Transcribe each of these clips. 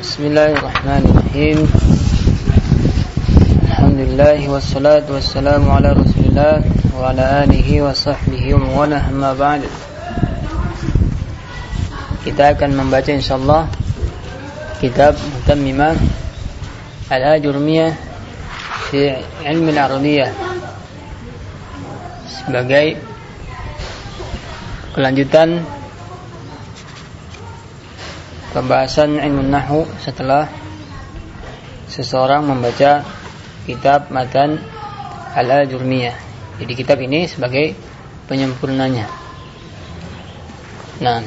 بسم الله الرحمن الرحيم الحمد لله والصلاة والسلام على رسول الله وعلى آله وصحبه ومن أما بعد kita akan membaca insyaallah kitab Mutammimah Al-Ajurmiyah fi Ilmi Al-Arabiyah sebagai kelanjutan pembahasan ilmu nahu setelah seseorang membaca kitab matan al-ajurmiyah. Jadi kitab ini sebagai penyempurnanya. Nah,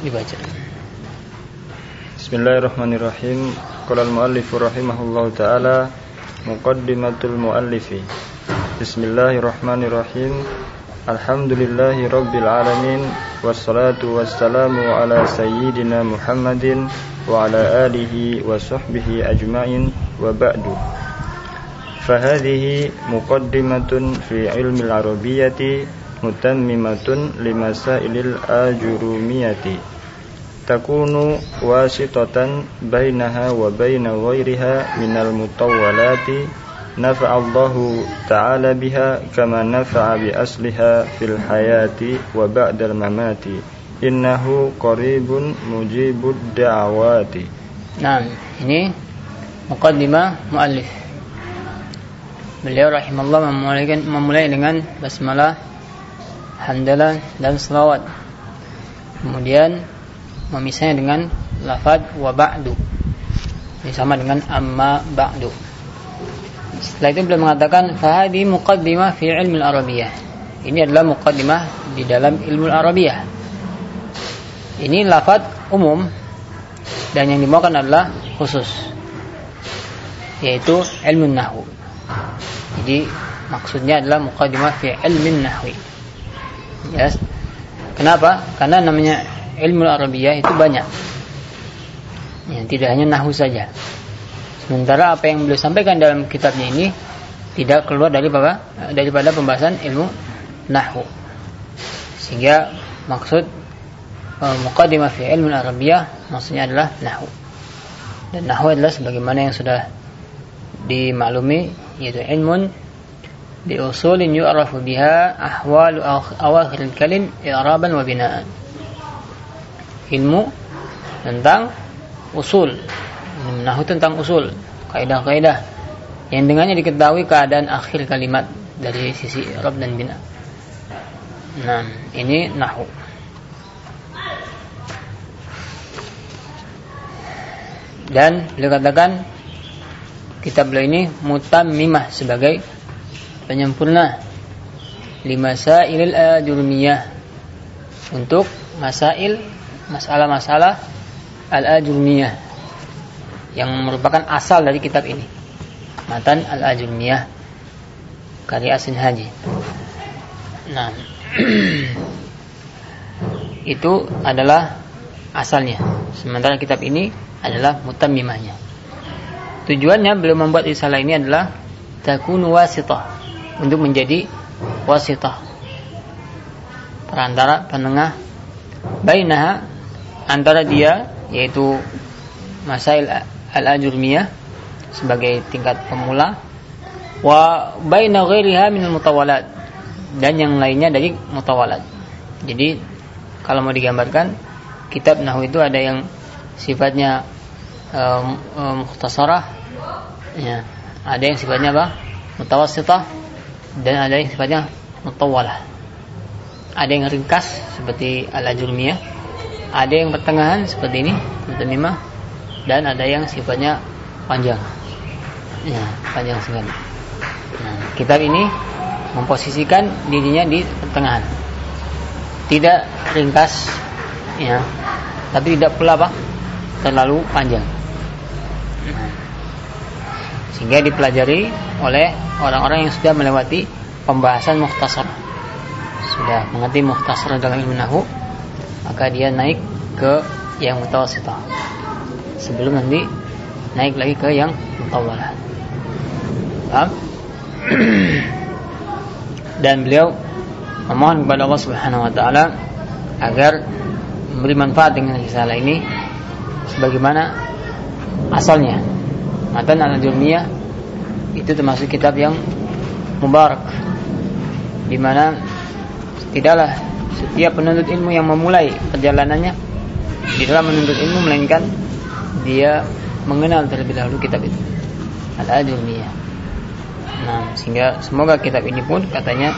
dibaca. Bismillahirrahmanirrahim. Qala al-muallif rahimahullahu taala muqaddimatul muallifi. Bismillahirrahmanirrahim. الحمد لله رب العالمين والصلاة والسلام على سيدنا محمد وعلى آله وصحبه أجمعين وبعد فهذه مقدمة في علم العربية متممة لمسائل الأجرومية تكون واسطة بينها وبين غيرها من المطولات نفع الله تعالى بها كما نفع بأصلها في الحياة وبعد الممات إنه قريب مجيب الدعوات نعم ini muqaddimah muallif Beliau rahimahullah memulai, memulai dengan basmalah, hamdalah dan selawat. Kemudian memisahnya dengan lafad wa ba'du. Ini sama dengan amma ba'du. Setelah itu beliau mengatakan fahadi muqaddimah fi ilmi al-arabiyah. Ini adalah muqaddimah di dalam ilmu al-arabiyah. Ini lafad umum dan yang dimaukan adalah khusus yaitu ilmu nahwu. Jadi maksudnya adalah muqaddimah fi ilmin nahwi. Yes. Kenapa? Karena namanya ilmu Arabiyah itu banyak. Ya, tidak hanya nahwu saja. Sementara apa yang beliau sampaikan dalam kitabnya ini tidak keluar dari apa? daripada pembahasan ilmu nahwu. Sehingga maksud uh, muqaddimah fi ilmu Arabiyah maksudnya adalah nahwu. Dan nahwu adalah sebagaimana yang sudah dimaklumi yaitu ilmun bi usulin yu'rafu biha ahwalu awakhir al-kalim i'raban wa bina'an ilmu tentang usul nahu tentang usul kaidah-kaidah yang dengannya diketahui keadaan akhir kalimat dari sisi i'rab dan bina. Nah ini nahu. Dan beliau katakan kitab beliau ini mutammimah sebagai penyempurna lima sailil ajurmiyah untuk masail masalah-masalah al-ajurmiyah yang merupakan asal dari kitab ini. Matan al-ajurmiyah karya Asin Haji. Nah itu adalah asalnya. Sementara kitab ini adalah mutammimahnya. Tujuannya beliau membuat risalah ini adalah takun wasitah untuk menjadi wasitah. Perantara penengah bainaha antara dia yaitu masail al-ajurmiyah sebagai tingkat pemula. Wa baina ghairiha min mutawalat. Dan yang lainnya dari mutawalat. Jadi kalau mau digambarkan kitab nahwu itu ada yang sifatnya um, um, mukhtasarah. Ya. Ada yang sifatnya apa? Mutawassitah dan ada yang sifatnya mutawalah. Ada yang ringkas seperti al-ajurmiyah. Ada yang pertengahan seperti ini mutamimah dan ada yang sifatnya panjang. Ya panjang sekali. Nah, kitab ini memposisikan dirinya di pertengahan. Tidak ringkas ya. Tapi tidak pula apa terlalu panjang. Sehingga dipelajari oleh orang-orang yang sudah melewati pembahasan muhtasar sudah mengerti muhtasar dalam ilmu nahu maka dia naik ke yang mutawasitah sebelum nanti naik lagi ke yang mutawalah paham? dan beliau memohon kepada Allah Subhanahu wa taala agar memberi manfaat dengan risalah ini sebagaimana asalnya. Matan al-Jurmiyah itu termasuk kitab yang mubarak di mana tidaklah setiap penuntut ilmu yang memulai perjalanannya di dalam menuntut ilmu melainkan dia mengenal terlebih dahulu kitab itu al-Ajurmiyah. Nah, sehingga semoga kitab ini pun katanya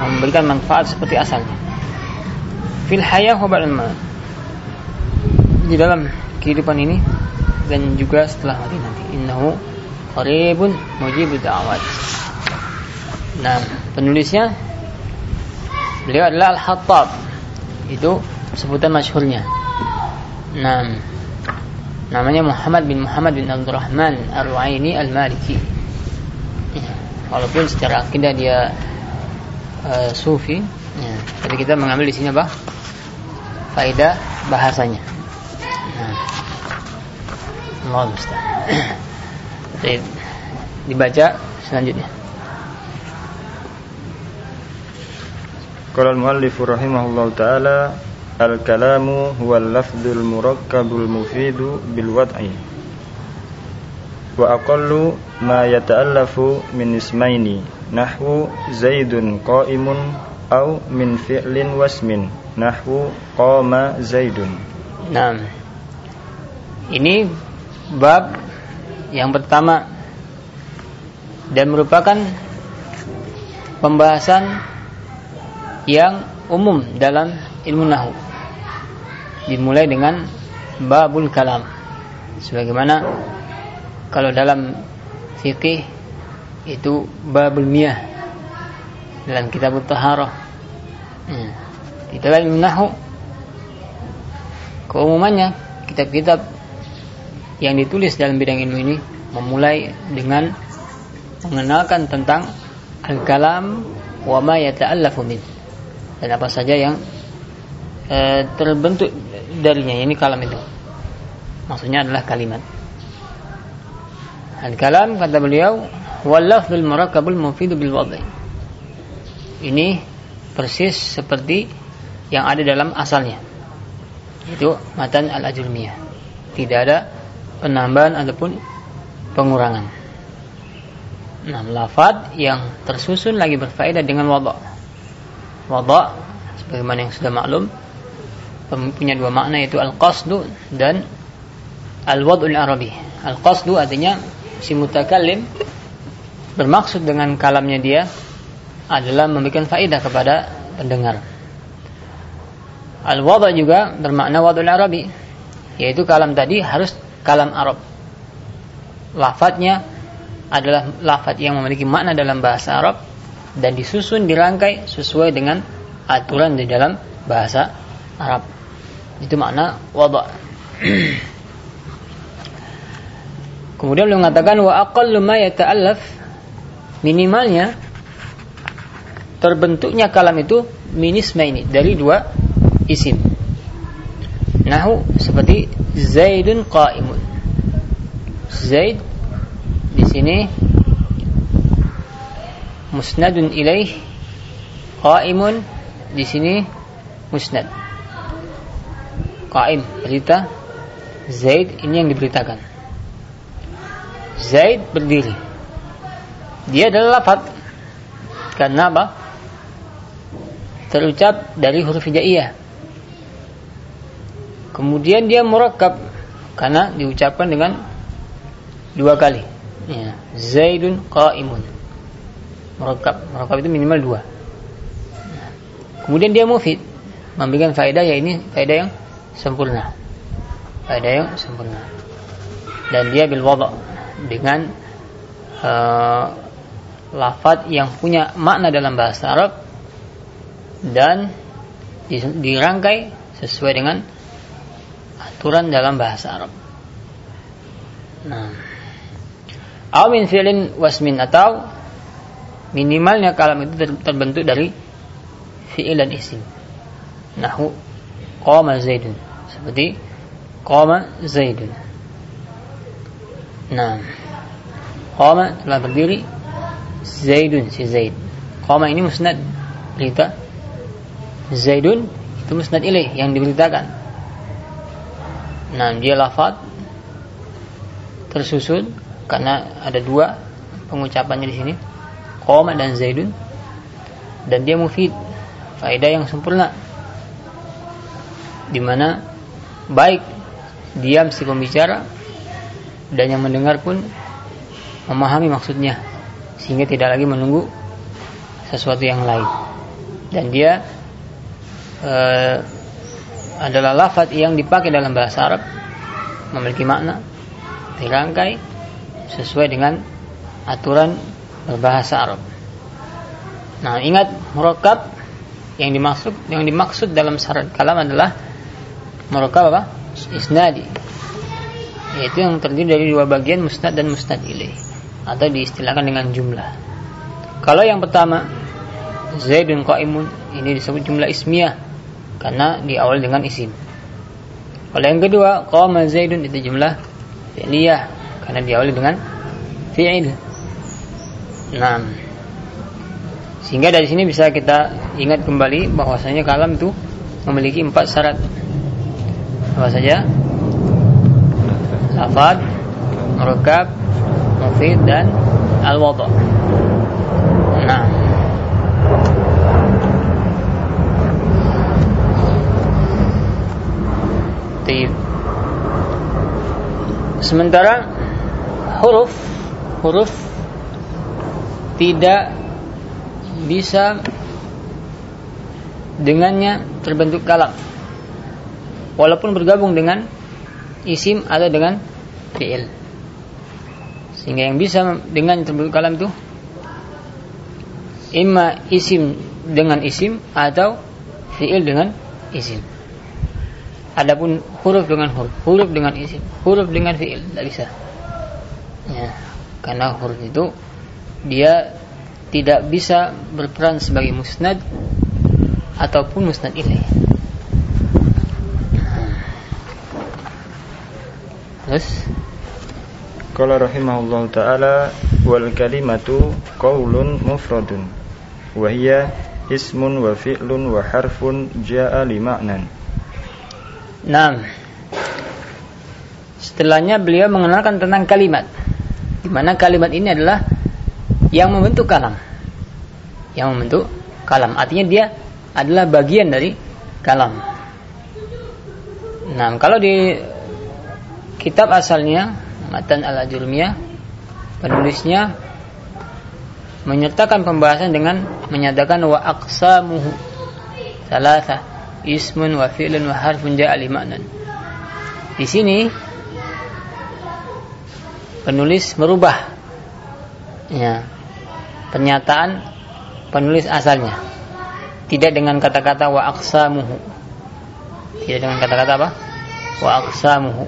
memberikan manfaat seperti asalnya. Fil hayah Di dalam kehidupan ini dan juga setelah mati nanti. Innahu qaribun mujibud da'wat. Nah, penulisnya beliau adalah Al-Hattab. Itu sebutan masyhurnya. Nah, namanya Muhammad bin Muhammad bin Abdurrahman Ar-Ru'aini Al-Maliki. Ya, walaupun secara akidah dia uh, sufi, ya, tapi kita mengambil di sini apa? Faedah bahasanya. Nah. Allah dibaca selanjutnya. Qala al-muallif rahimahullahu taala al-kalamu huwa al-lafdhul murakkabul mufidu bil wad'i wa aqallu ma yata'allafu min ismaini nahwu zaidun qa'imun au min fi'lin wasmin nahwu qama zaidun. Nah. Ini bab yang pertama dan merupakan pembahasan yang umum dalam ilmu nahu. Dimulai dengan babul kalam. Sebagaimana kalau dalam fikih itu babul miyah dalam kitab taharah. Di dalam ilmu nahu keumumannya kitab-kitab yang ditulis dalam bidang ilmu ini memulai dengan mengenalkan tentang al-kalam wa ma yata'allafu min dan apa saja yang e, terbentuk darinya ini kalam itu. Maksudnya adalah kalimat. Al-kalam kata beliau wallafzul murakkabul mufidu bil wadai ini persis seperti yang ada dalam asalnya. Itu matan al-ajurmiyah tidak ada penambahan ataupun pengurangan. Nah, lafad yang tersusun lagi berfaedah dengan wada. Wada sebagaimana yang sudah maklum punya dua makna yaitu al-qasdu dan al-wad'ul arabi. Al-qasdu artinya si mutakallim bermaksud dengan kalamnya dia adalah memberikan faedah kepada pendengar. Al-wada juga bermakna wad'ul arabi yaitu kalam tadi harus kalam Arab. Lafadznya adalah lafaz yang memiliki makna dalam bahasa Arab dan disusun dirangkai sesuai dengan aturan di dalam bahasa Arab. Itu makna wada. Kemudian beliau mengatakan wa aqallu ma yata'allaf minimalnya terbentuknya kalam itu minisma ini dari dua isim. Nahu seperti Zaidun qa'imun. Zaid di sini musnadun ilaih qaimun di sini musnad qaim. Berita Zaid ini yang diberitakan. Zaid berdiri. Dia adalah lafaz. Karena apa? Terucap dari huruf hijaiyah. Kemudian dia murakkab karena diucapkan dengan dua kali. Ya, Zaidun qaimun. Merakab merakab itu minimal dua. Kemudian dia mufid. Memberikan faedah ya ini faedah yang sempurna faedah yang sempurna dan dia bil wada dengan uh, lafaz yang punya makna dalam bahasa Arab dan dirangkai sesuai dengan aturan dalam bahasa Arab. Nah, Aw min fi'lin wasmin atau minimalnya kalam itu terbentuk dari fi'il dan isim. Nahu qama Zaidun. Seperti qama Zaidun. Nah, qama telah berdiri Zaidun si Zaid. Qama ini musnad berita. Zaidun itu musnad ilaih yang diberitakan. Nah dia lafad tersusun karena ada dua pengucapannya di sini. Qoma dan zaidun. Dan dia mufid. Faedah yang sempurna. Di mana baik diam si pembicara dan yang mendengar pun memahami maksudnya sehingga tidak lagi menunggu sesuatu yang lain dan dia uh, adalah lafaz yang dipakai dalam bahasa Arab memiliki makna dirangkai sesuai dengan aturan berbahasa Arab. Nah, ingat murokab yang dimaksud yang dimaksud dalam syarat kalam adalah murokab apa? Isnadi. Yaitu yang terdiri dari dua bagian musnad dan musnad ilaih atau diistilahkan dengan jumlah. Kalau yang pertama Zaidun qaimun ini disebut jumlah ismiyah karena diawali dengan isim. Kalau yang kedua qama Zaidun itu jumlah fi'liyah karena diawali dengan fi'il. Nah, sehingga dari sini bisa kita ingat kembali bahwasanya kalam itu memiliki empat syarat. Apa saja? Lafad, murkab, mufid dan al-wada. Nah, Tib. Sementara huruf huruf tidak bisa dengannya terbentuk kalam walaupun bergabung dengan isim atau dengan fi'il. Sehingga yang bisa dengan terbentuk kalam itu imma isim dengan isim atau fi'il dengan isim. Adapun huruf dengan huruf huruf dengan isim huruf dengan fi'il tidak bisa. Ya karena huruf itu dia tidak bisa berperan sebagai musnad ataupun musnad ilaih. Terus Qala rahimahullah taala wal kalimatu qaulun mufradun wa hiya ismun wa fi'lun wa harfun jaa li ma'nan. Naam. Setelahnya beliau mengenalkan tentang kalimat. Di mana kalimat ini adalah yang membentuk kalam. Yang membentuk kalam. Artinya dia adalah bagian dari kalam. Nah, kalau di kitab asalnya Matan al-Ajurmiyah penulisnya menyertakan pembahasan dengan menyatakan wa aqsamuhu salasa ismun wa fi'lun wa harfun ja'a limanan. Di sini penulis merubah ya pernyataan penulis asalnya. Tidak dengan kata-kata wa aqsamuhu. Tidak dengan kata-kata apa? Wa aqsamuhu.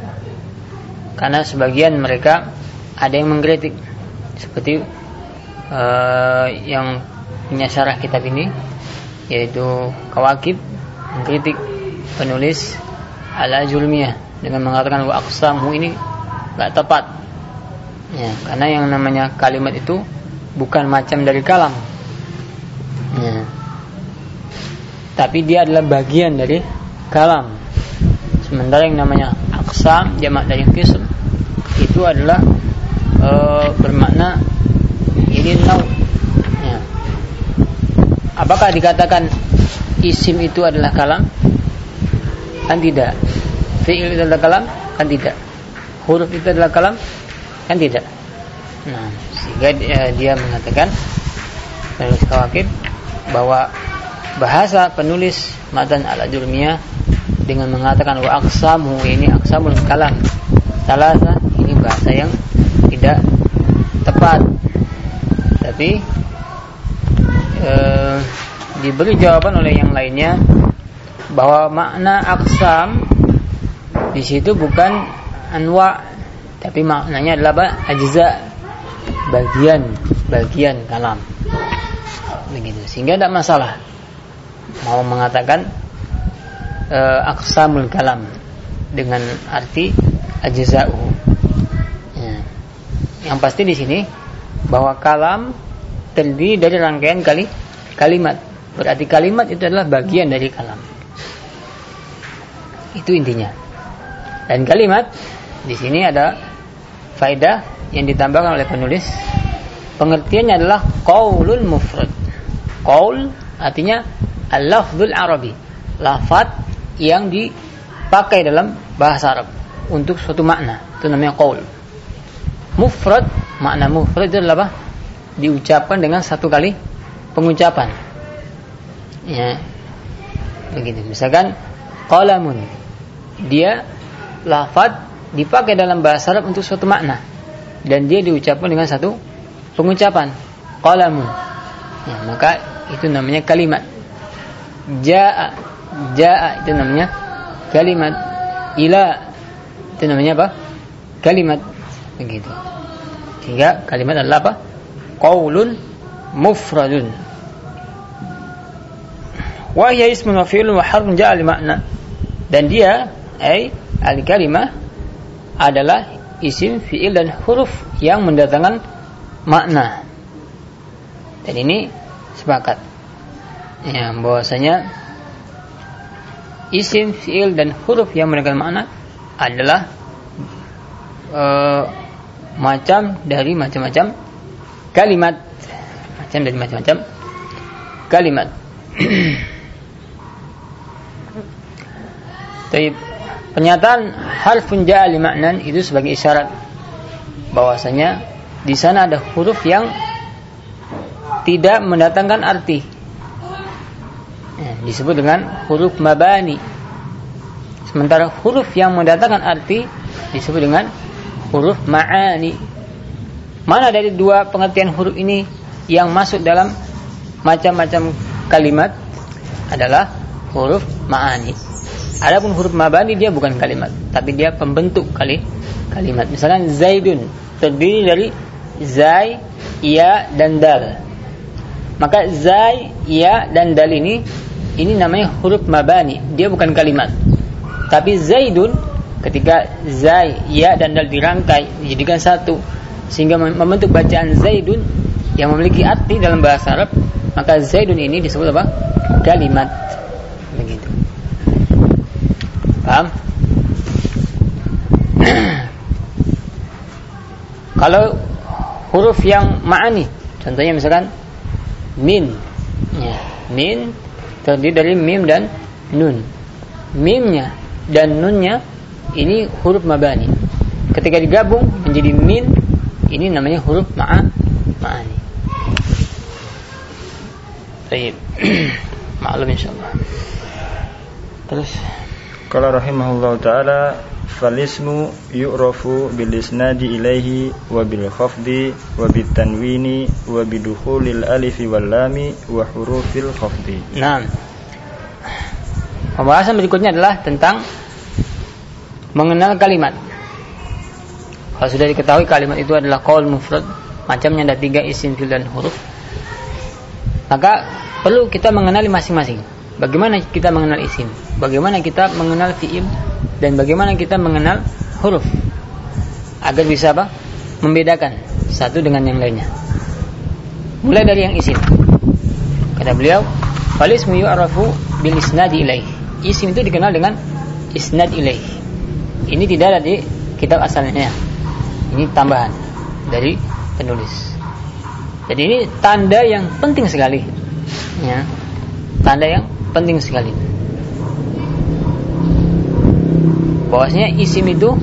Karena sebagian mereka ada yang mengkritik seperti uh, yang punya syarah kitab ini yaitu Kawakib mengkritik penulis Al-Ajurmiyah dengan mengatakan wa aqsamuhu ini enggak tepat. Ya, karena yang namanya kalimat itu bukan macam dari kalam. Ya. Tapi dia adalah bagian dari kalam. Sementara yang namanya aksam jamak dari kism itu adalah e, bermakna ini nau. Ya. Apakah dikatakan isim itu adalah kalam? Kan tidak. Fi'il itu adalah kalam? Kan tidak. Huruf itu adalah kalam? Kan tidak. Nah, sehingga dia, dia mengatakan penulis kawakib bahwa bahasa penulis Madan al-Ajurmiyah dengan mengatakan wa aksamu ini aksamul kalam salasa bahasa yang tidak tepat tapi e, diberi jawaban oleh yang lainnya bahwa makna aksam di situ bukan anwa tapi maknanya adalah apa? ajza bagian bagian kalam begitu sehingga tidak masalah mau mengatakan e, aksamul kalam dengan arti ajza'u. Yang pasti di sini bahwa kalam terdiri dari rangkaian kali kalimat berarti kalimat itu adalah bagian dari kalam Itu intinya. Dan kalimat di sini ada faedah yang ditambahkan oleh penulis. Pengertiannya adalah qaulul mufrad. Qaul artinya al-lafzul arabi. Lafaz yang dipakai dalam bahasa Arab untuk suatu makna. Itu namanya qaul. Mufrad, makna mufrad itu adalah apa? Diucapkan dengan satu kali pengucapan. Ya. Begitu. Misalkan qalamun. Dia lafaz dipakai dalam bahasa Arab untuk suatu makna dan dia diucapkan dengan satu pengucapan qalamun ya, maka itu namanya kalimat jaa jaa itu namanya kalimat ila itu namanya apa kalimat begitu sehingga kalimat adalah apa qaulun mufradun wa hiya ismun wa fi'lun wa harfun ja'a makna dan dia ai al kalimah adalah isim, fi'il dan huruf yang mendatangkan makna. Dan ini sepakat. Ya, bahwasanya isim, fi'il dan huruf yang mendatangkan makna adalah uh, macam dari macam-macam kalimat. Macam dari macam-macam kalimat. Tapi Pernyataan harfun ja'a maknan itu sebagai isyarat bahwasanya di sana ada huruf yang tidak mendatangkan arti. Ya, disebut dengan huruf mabani. Sementara huruf yang mendatangkan arti disebut dengan huruf ma'ani. Mana dari dua pengertian huruf ini yang masuk dalam macam-macam kalimat adalah huruf ma'ani. Adapun huruf mabani dia bukan kalimat, tapi dia pembentuk kali kalimat. Misalnya Zaidun terdiri dari zai, ya dan dal. Maka zai, ya dan dal ini ini namanya huruf mabani, dia bukan kalimat. Tapi Zaidun ketika zai, ya dan dal dirangkai dijadikan satu sehingga membentuk bacaan Zaidun yang memiliki arti dalam bahasa Arab, maka Zaidun ini disebut apa? Kalimat. Begitu. Paham? Kalau huruf yang ma'ani, contohnya misalkan min, ya, min terdiri dari mim dan nun. Mimnya dan nunnya ini huruf mabani. Ketika digabung menjadi min, ini namanya huruf ma'a ma'ani. Baik. Maklum insyaallah. Terus Qala rahimahullah taala falismu yu'rafu bil isnadi ilaihi wa bil khafdi wa bit tanwini wa bidukhulil alifi wal lami wa hurufil khafdi. Naam. Pembahasan berikutnya adalah tentang mengenal kalimat. Kalau sudah diketahui kalimat itu adalah qaul mufrad, macamnya ada tiga isim fil dan huruf. Maka perlu kita mengenali masing-masing. Bagaimana kita mengenal isim? Bagaimana kita mengenal fi'il? Dan bagaimana kita mengenal huruf? Agar bisa apa? Membedakan satu dengan yang lainnya. Mulai dari yang isim. Kata beliau, "Falismu yu'rafu bil isnadi ilaih." Isim itu dikenal dengan isnad ilaih. Ini tidak ada di kitab asalnya. Ini tambahan dari penulis. Jadi ini tanda yang penting sekali. Ya. Tanda yang penting sekali. Bahwasanya isim itu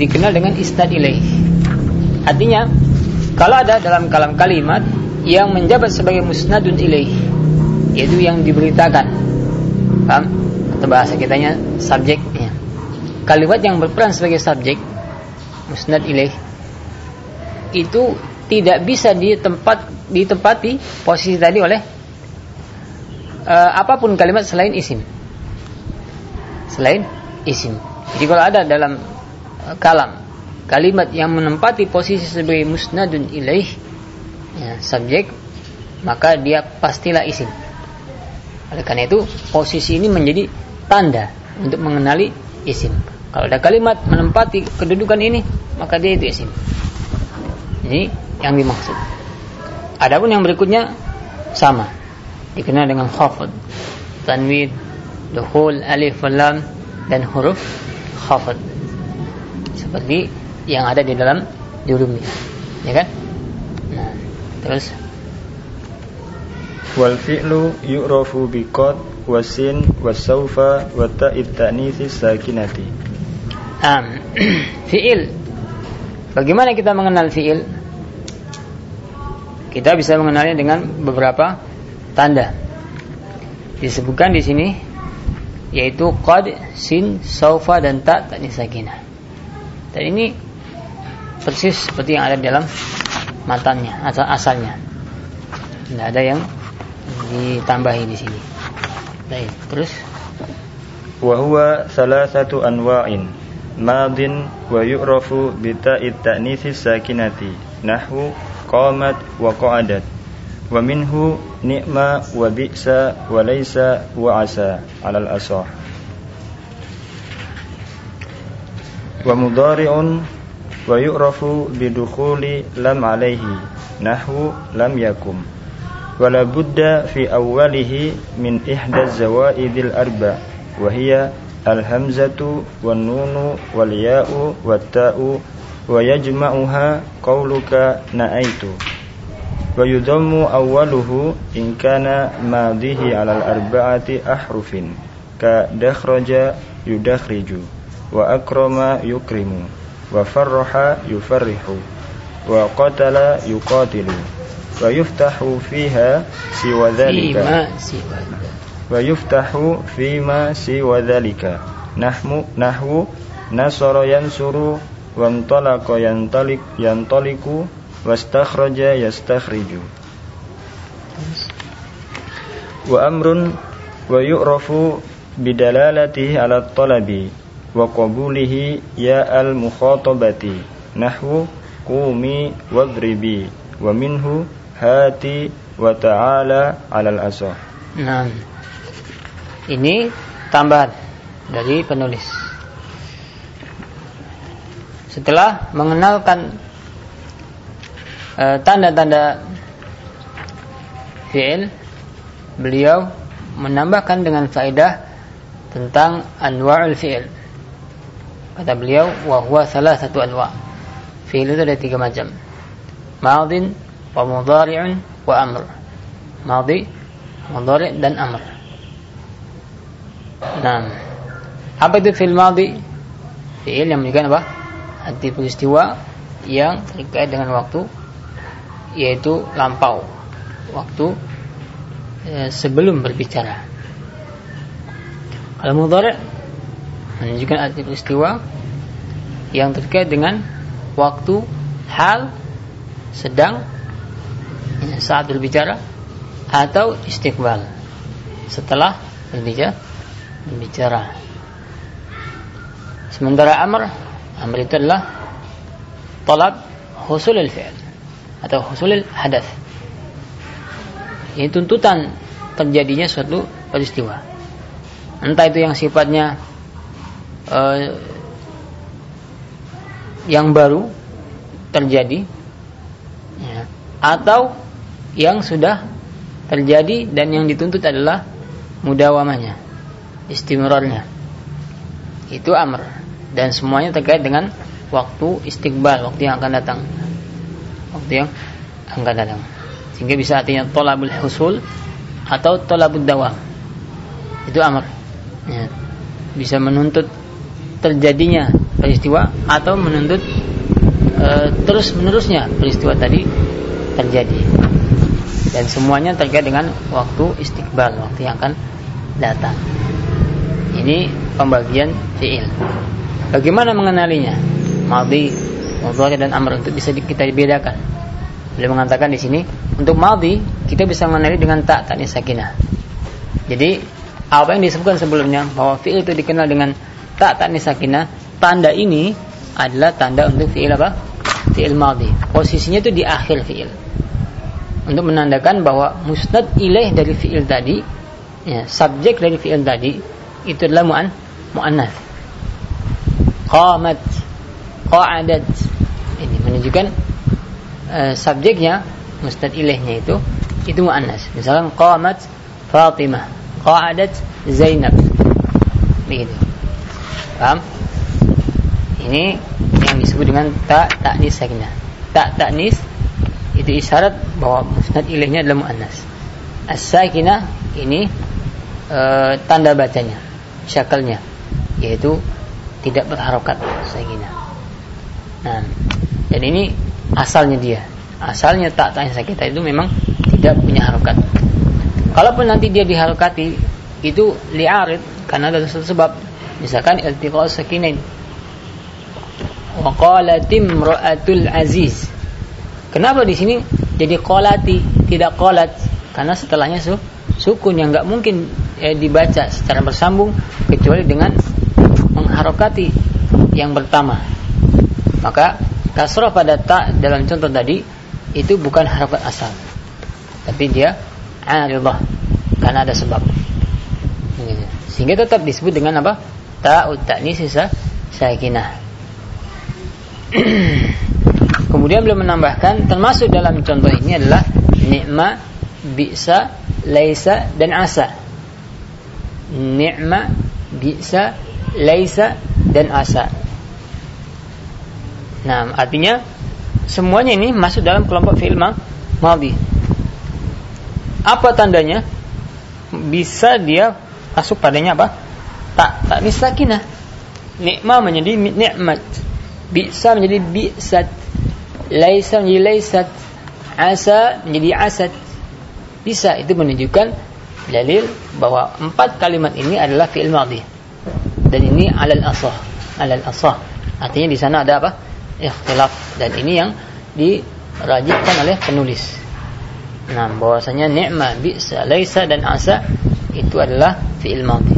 dikenal dengan isnad ilaih. Artinya, kalau ada dalam kalam kalimat yang menjabat sebagai musnadun ilaih, yaitu yang diberitakan. Paham? Atau bahasa kitanya subjeknya. Kalimat yang berperan sebagai subjek musnad ilaih itu tidak bisa ditempat ditempati posisi tadi oleh uh, apa pun kalimat selain isim. Selain isim. Jadi kalau ada dalam uh, kalam kalimat yang menempati posisi sebagai musnadun ilaih ya, subjek maka dia pastilah isim. Oleh karena itu posisi ini menjadi tanda untuk mengenali isim. Kalau ada kalimat menempati kedudukan ini maka dia itu isim. Ini yang dimaksud. Adapun yang berikutnya sama dikenal dengan khafd tanwin dukhul alif lam dan huruf khafat seperti yang ada di dalam jurumnya ya kan nah terus wal fi'lu yu'rafu bi wasin wasaufa wa ta'id ta'nitsi sakinati am fi'il bagaimana kita mengenal fi'il kita bisa mengenalnya dengan beberapa tanda disebutkan di sini yaitu qad, sin, saufa dan ta taknis sakinah. Dan ini persis seperti yang ada dalam matanya asal asalnya. Tidak ada yang ditambahi di sini. Baik, terus? Wa huwa salasatu anwa'in madin wa yu'rafu bi ta'id ta'nitsi sakinati nahwu qamat wa qa'adat wa minhu ni'ma wa bi'sa wa laysa wa asa alal asah wa mudari'un wa yu'rafu bidukhuli lam alaihi nahwu lam yakum fi awwalihi min ihda zawaidil arba. Wa hiya al hamzatu wan nunu wal ya'u wat ta'u wa yajma'uha qawluka na'aitu. Wa yudammu awwaluhu in kana madhihi ala al-arba'ati ahrufin. Ka dakhraja yudakhriju wa yuftahu fiha siwa dhalika wa yuftahu fima siwa dhalika nahmu nahwu nasara yansuru wa antalaqa yantalik yantaliku wastakhraja yastakhriju wa amrun wa yu'rafu bidalalatihi ala talabi wa qabulihi ya al mukhatabati nahwu qumi wadribi wa minhu hati wa ta'ala al asah nah ini tambahan dari penulis. Setelah mengenalkan Eh, tanda-tanda fi'il beliau menambahkan dengan faedah tentang anwa'ul fi'il. Kata beliau wa huwa salah satu anwa' fi'il itu ada tiga macam. Madin wa mudhari'un wa amr. Madhi mudhari' dan amr. Nah apa itu fi'il madhi? Fi'il yang menunjukkan apa? Arti peristiwa yang terkait dengan waktu yaitu lampau. Waktu e, sebelum berbicara. Kalau mudhari menunjukkan arti peristiwa yang terkait dengan waktu hal sedang saat berbicara atau istiqbal setelah berbicara berbicara. Sementara amr amr itu adalah talab husul al-fi'l atau husulil hadas. Ini tuntutan terjadinya suatu peristiwa. Entah itu yang sifatnya uh, yang baru terjadi ya, atau yang sudah terjadi dan yang dituntut adalah mudawamanya, istimrarnya. Itu amr. Dan semuanya terkait dengan waktu istiqbal, waktu yang akan datang. Waktu yang akan datang. Sehingga bisa artinya tolabul husul atau tolabul dawam. Itu amar ya. bisa menuntut terjadinya peristiwa atau menuntut e, terus menerusnya peristiwa tadi terjadi dan semuanya terkait dengan waktu istiqbal waktu yang akan datang ini pembagian fiil bagaimana mengenalinya madhi mudhari dan amr untuk bisa kita bedakan. Beliau mengatakan di sini untuk madhi kita bisa mengenali dengan tak tak sakinah. Jadi apa yang disebutkan sebelumnya bahwa fi'il itu dikenal dengan tak tak sakinah, tanda ini adalah tanda untuk fi'il apa? Fi'il madhi. Posisinya itu di akhir fi'il. Untuk menandakan bahwa musnad ilaih dari fi'il tadi, ya, subjek dari fi'il tadi itu adalah mu'an mu'annath. Qamat, qa'adat, ini menunjukkan uh, subjeknya mustad ilahnya itu itu muannas. Misalkan qamat Fatimah, qa'adat Zainab. Begitu. Paham? Ini yang disebut dengan tak taknis sakinah. Tak taknis itu isyarat bahwa musnad ilaihnya adalah muannas. As-sakinah ini e, tanda bacanya, syakalnya yaitu tidak berharokat sakinah. Nah, dan ini asalnya dia. Asalnya tak taknis sakinah itu memang tidak punya harokat. Kalaupun nanti dia diharokati itu li'arid karena ada sesuatu sebab misalkan iltiqa sakinain wa qalat imra'atul aziz kenapa di sini jadi qalati tidak qalat karena setelahnya su sukun yang nggak mungkin eh, dibaca secara bersambung kecuali dengan mengharokati yang pertama. Maka kasroh pada tak dalam contoh tadi itu bukan harokat asal. Tapi dia aridah karena ada sebab. Sehingga tetap disebut dengan apa? Ta'ud ta'nis sisa sakinah kemudian beliau menambahkan termasuk dalam contoh ini adalah ni'ma bisa laisa dan asa ni'ma bisa laisa dan asa nah artinya semuanya ini masuk dalam kelompok fi'il madhi apa tandanya bisa dia masuk padanya apa? Tak, tak sakinah. Nikmah menjadi nikmat. Bisa menjadi bi'sat. Laisa menjadi laisat. Asa menjadi asad. Bisa itu menunjukkan dalil bahwa empat kalimat ini adalah fi'il madhi. Dan ini alal asah. Alal asah. Artinya di sana ada apa? Ikhtilaf. Dan ini yang dirajibkan oleh penulis. Nah, bahwasanya ni'mah, bisa, laisa dan asa itu adalah fi'il madhi.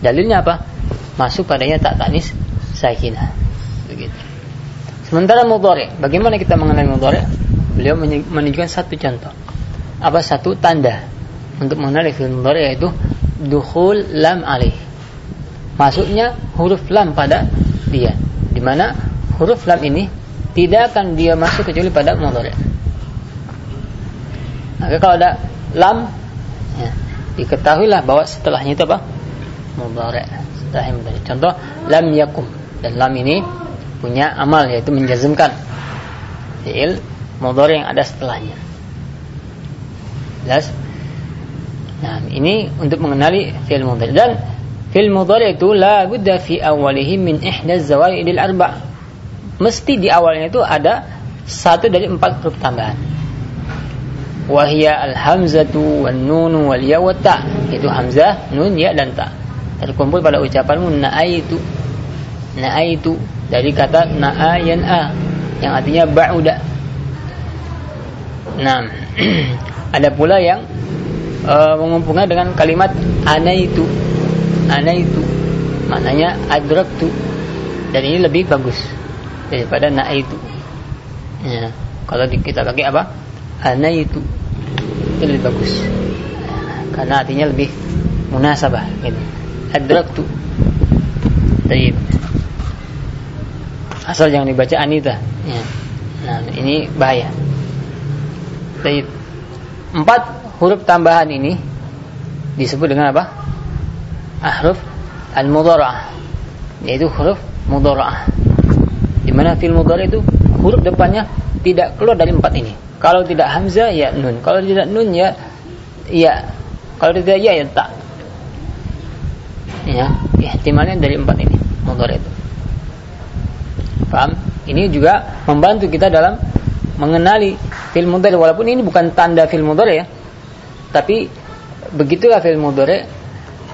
Dalilnya apa? Masuk padanya tak tanis sakinah. Begitu. Sementara mudhari, bagaimana kita mengenal mudhari? Beliau menunjukkan satu contoh. Apa satu tanda untuk mengenali fi'il mudhari yaitu dukhul lam alih. Masuknya huruf lam pada dia. Di mana huruf lam ini tidak akan dia masuk kecuali pada mudhari. Maka kalau ada lam ya, diketahuilah bahwa setelahnya itu apa? Mudhari. Setelahnya mudhari. Contoh lam yakum dan lam ini punya amal yaitu menjazmkan fi'il mudhari yang ada setelahnya. Jelas? Nah, ini untuk mengenali fi'il mudhari dan fi'il mudhari itu la budda fi awalihi min ihda zawaidil arba. Mesti di awalnya itu ada satu dari empat huruf tambahan wahia al hamzatu wan nun wal ya wa ta itu hamzah nun ya dan ta terkumpul pada ucapanmu naaitu naaitu dari kata naayan a yang artinya ba'uda. Nah ada pula yang uh, mengumpulkan dengan kalimat anaitu. Anaitu. Maknanya adraktu. Dan ini lebih bagus daripada naaitu. Ya. Kalau kita pakai apa? Anaitu. Itu lebih bagus. Karena artinya lebih munasabah. Gitu. Adraktu. Taib. Asal jangan dibaca anita ya. nah ini bahaya Taib. empat huruf tambahan ini disebut dengan apa ahruf al mudhara'ah yaitu huruf mudhara'ah di mana fil mudhari itu huruf depannya tidak keluar dari empat ini kalau tidak hamzah ya nun. Kalau tidak nun ya ya. Kalau tidak ya ya tak. Ya, ihtimalnya dari empat ini mudhari itu. Paham? Ini juga membantu kita dalam mengenali fil mudhari walaupun ini bukan tanda fil mudhari ya. Tapi begitulah fil mudhari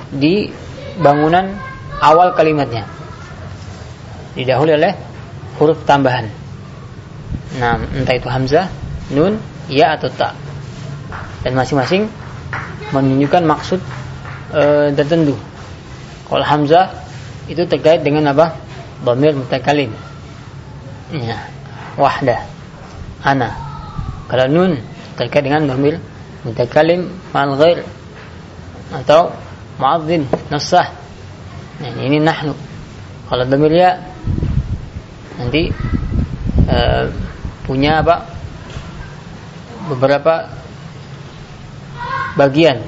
di bangunan awal kalimatnya. Didahului oleh huruf tambahan. Nah, entah itu hamzah nun, ya atau tak. Dan masing-masing menunjukkan maksud e, tertentu. Kalau hamzah itu terkait dengan apa? Dhamir mutakalim. Ya, wahdah. Ana. Kalau nun terkait dengan dhamir mutakalim mal ghair atau muadzin nasah. Nah, ini nahnu. Kalau dhamir ya nanti e, punya apa? beberapa bagian.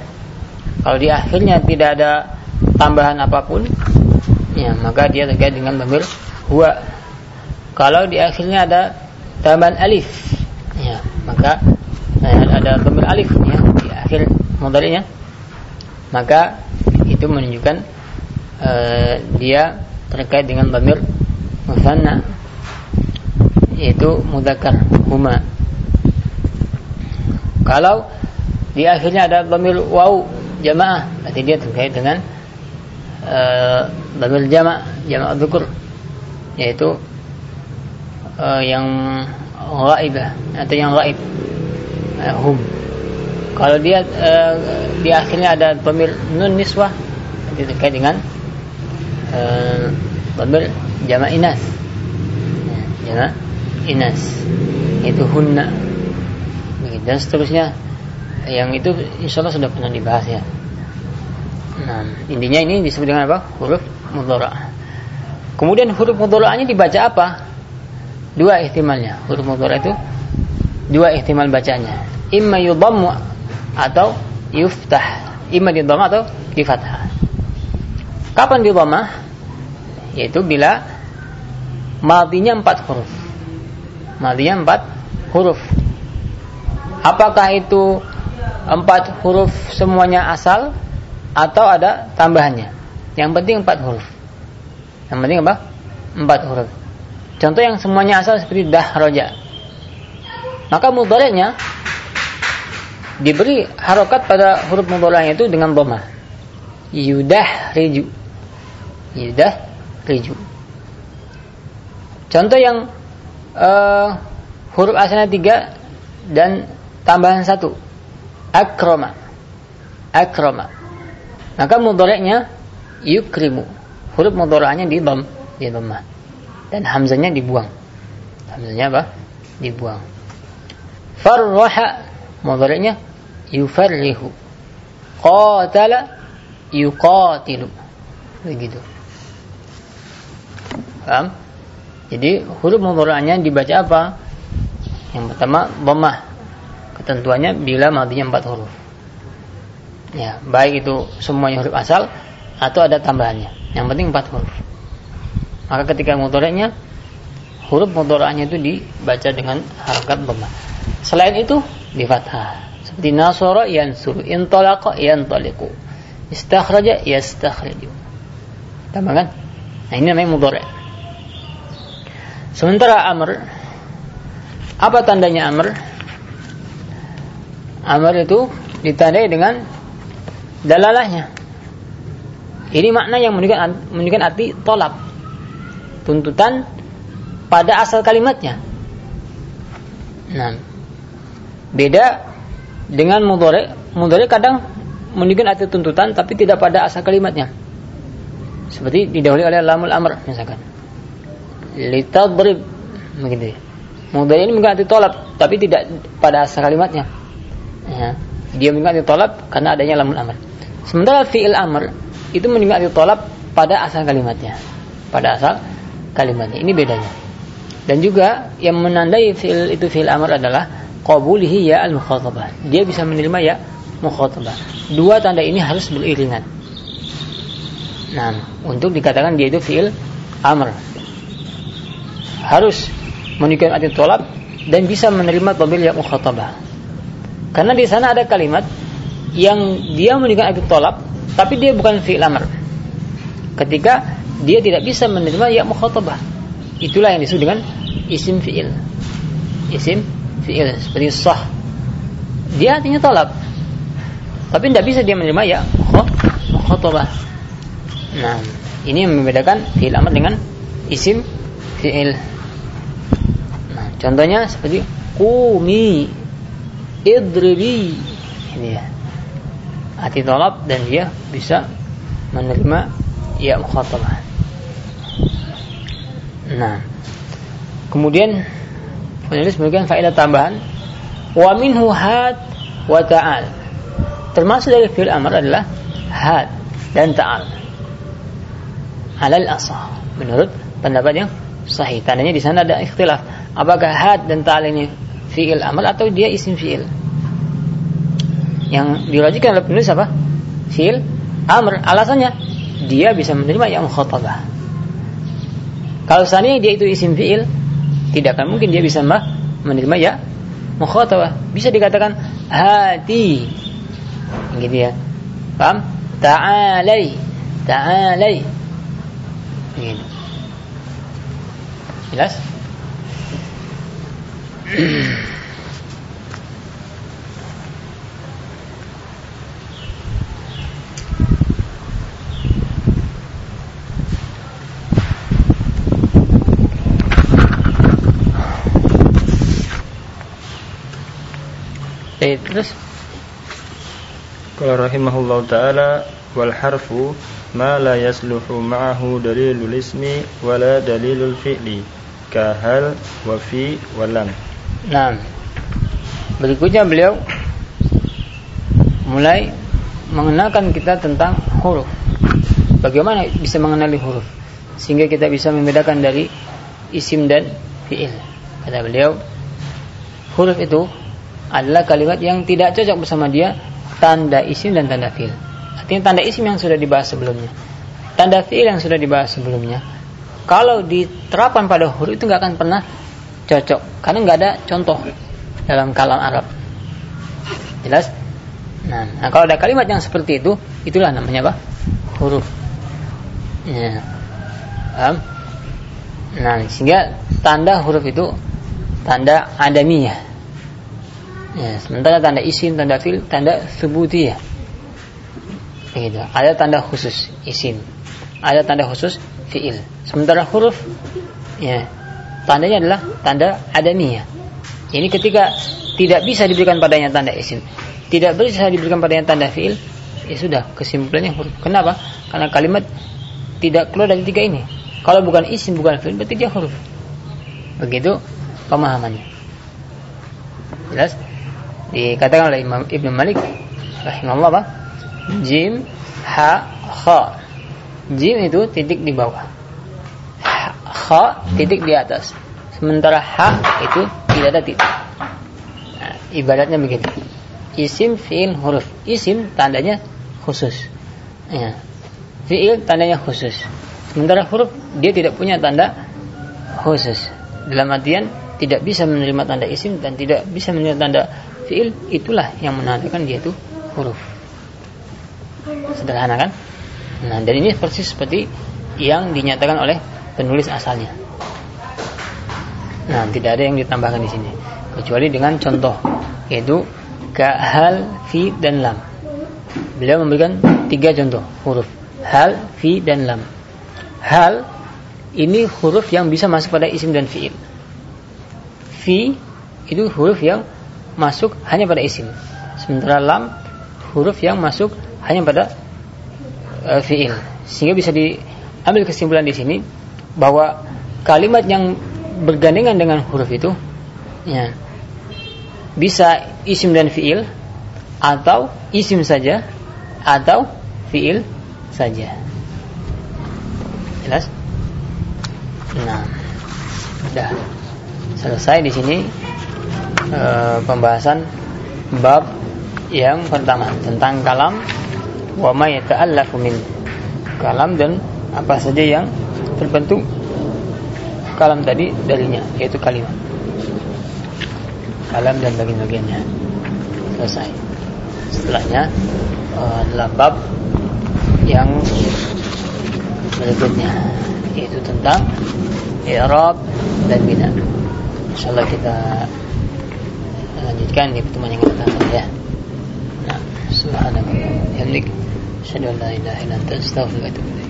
Kalau di akhirnya tidak ada tambahan apa pun, ya maka dia terkait dengan dhamir huwa kalau di akhirnya ada tambahan alif ya maka eh, ada dhamir alif ya di akhir mudhari'nya. Maka itu menunjukkan uh, dia terkait dengan dhamir musanna yaitu mudzakkar huma. Kalau di akhirnya ada dhamir waw jamaah berarti dia terkait dengan uh, dhamir jama' jama' dzukur yaitu uh, yang ghaibah atau yang ghaib. Uh, hum. Kalau dia uh, di akhirnya ada dhamir nun niswah terkait dengan uh, dhamir jama' inas. Jama' inas. Itu hunna. Dan seterusnya yang itu insya Allah sudah pernah dibahas ya. Nah intinya ini disebut dengan apa? Huruf mudhara kemudian huruf mudhara'nya dibaca apa dua ihtimalnya huruf mudhara itu dua ihtimal bacanya imma yudhammu atau yuftah imma atau di fathah kapan di yaitu bila madinya empat huruf Madinya empat huruf. Apakah itu empat huruf semuanya asal atau ada tambahannya? Yang penting empat huruf. Yang penting apa? Empat huruf. Contoh yang semuanya asal seperti dah roja. Maka mudhari'nya diberi harokat pada huruf mudhari'nya itu dengan dhamma. Yudah riju. Yudah riju. Contoh yang uh, huruf asalnya tiga dan tambahan satu akroma akroma maka mudoreknya yukrimu huruf mudoranya di dom di domah dan hamzanya dibuang hamzanya apa dibuang farroha mudoriknya yufarrihu qatala yuqatilu begitu paham jadi huruf mudhari'nya dibaca apa? Yang pertama dhammah. Ketentuannya bila madinya empat huruf. Ya, baik itu semuanya huruf asal atau ada tambahannya. Yang penting empat huruf. Maka ketika mudhari'nya huruf mudhari'nya itu dibaca dengan harakat dhammah. Selain itu di fathah. Seperti nasara yansuru, intalaqa yantaliqu. Istakhraja yastakhriju. Tambahkan? Nah, ini namanya mudhari'. Sementara amr apa tandanya amr? Amr itu ditandai dengan dalalahnya. Ini makna yang menunjukkan menunjukkan arti tolak. Tuntutan pada asal kalimatnya. Nah, beda dengan mudhari. Mudhari kadang menunjukkan arti tuntutan tapi tidak pada asal kalimatnya. Seperti didahului oleh lamul amr misalkan litadrib begitu mudhari ini mengganti tolap tapi tidak pada asal kalimatnya ya. dia mengganti tolap karena adanya lamun amr sementara fi'il amr itu mengganti tolap pada asal kalimatnya pada asal kalimatnya ini bedanya. Dan juga yang menandai fi'il itu fi'il amr adalah qabulihi ya al mukhatabah dia bisa menerima ya mukhatabah. Dua tanda ini harus beriringan. Nah untuk dikatakan dia itu fi'il amr. Harus menunjukkan arti tolak dan bisa menerima dhamir yang mukhatabah. Karena di sana ada kalimat yang dia menunjukkan arti tolak tapi dia bukan fi'il amr. Ketika dia tidak bisa menerima ya mukhatabah. Itulah yang disebut dengan isim fi'il. Isim fi'il seperti sah. Dia artinya tolak. Tapi tidak bisa dia menerima ya mukhatabah. Nah, ini yang membedakan fi'il amr dengan isim fi'il. Contohnya seperti kumi idribi ini ya. Hati tolap dan dia bisa menerima ya mukhatabah. Nah, kemudian penulis memberikan faedah tambahan. Wa minhu had wa ta'al. Termasuk dari fi'il amr adalah had dan ta'al. Alal asah. Menurut pendapat yang sahih. Tandanya di sana ada ikhtilaf. Apakah had dan ta'al ini fi'il amal atau dia isim fi'il? Yang dirajikan oleh penulis apa? Fi'il amr. Alasannya dia bisa menerima yang mukhatabah Kalau seandainya dia itu isim fi'il, tidak akan mungkin dia bisa menerima ya mukhatabah. Bisa dikatakan hati. Gitu ya. Paham? Ta'alai. Ta'alai. Gitu. Jelas? Baik, terus Qala rahimahullah taala wal harfu ma la yasluhu ma'ahu dalilul ismi wala dalilul fi'li kahal wa fi wa lam. Nah, berikutnya beliau mulai mengenalkan kita tentang huruf. Bagaimana bisa mengenali huruf sehingga kita bisa membedakan dari isim dan fi'il. Kata beliau, huruf itu adalah kalimat yang tidak cocok bersama dia tanda isim dan tanda fi'il. Artinya tanda isim yang sudah dibahas sebelumnya. Tanda fi'il yang sudah dibahas sebelumnya. Kalau diterapkan pada huruf itu nggak akan pernah cocok karena nggak ada contoh dalam kalam Arab. Jelas? Nah, nah, kalau ada kalimat yang seperti itu, itulah namanya apa? Huruf. Ya. Nah, sehingga tanda huruf itu tanda adamiyah. Ya, sementara tanda isim, tanda fil, tanda subutiyah. Begitu. Ada tanda khusus isim. Ada tanda khusus fiil. Sementara huruf ya, tandanya adalah tanda adamiyah. Ini ketika tidak bisa diberikan padanya tanda isim, tidak bisa diberikan padanya tanda fiil, ya sudah kesimpulannya huruf. Kenapa? Karena kalimat tidak keluar dari tiga ini. Kalau bukan isim, bukan fiil, berarti dia huruf. Begitu pemahamannya. Jelas? Dikatakan oleh Imam Ibn Malik rahimahullah apa? Jim ha kha. Jim itu titik di bawah. Kha titik di atas. Sementara ha itu tidak ada titik. Nah, ibaratnya begini. Isim fiil huruf. Isim tandanya khusus. Ya. Fiil tandanya khusus. Sementara huruf dia tidak punya tanda khusus. Dalam artian tidak bisa menerima tanda isim dan tidak bisa menerima tanda fiil itulah yang menandakan dia itu huruf. Sederhana kan? Nah, dan ini persis seperti yang dinyatakan oleh penulis asalnya. Nah, tidak ada yang ditambahkan di sini kecuali dengan contoh yaitu ka hal fi dan lam. Beliau memberikan tiga contoh huruf hal, fi dan lam. Hal ini huruf yang bisa masuk pada isim dan fiil. Fi itu huruf yang masuk hanya pada isim. Sementara lam huruf yang masuk hanya pada uh, fiil. Sehingga bisa diambil kesimpulan di sini bahwa kalimat yang bergandengan dengan huruf itu ya, bisa isim dan fiil atau isim saja atau fiil saja. Jelas? Nah, sudah selesai di sini e, pembahasan bab yang pertama tentang kalam wa ma yata'allafu min kalam dan apa saja yang terbentuk kalam tadi darinya yaitu kalimat kalam dan bagian-bagiannya. Selesai. Setelahnya e, adalah bab yang berikutnya yaitu tentang i'rab dan bina insyaallah kita lanjutkan di pertemuan yang akan datang ya. Nah, subhanallah. Hamdik. Asyhadu an la ilaha illa anta wa atubu.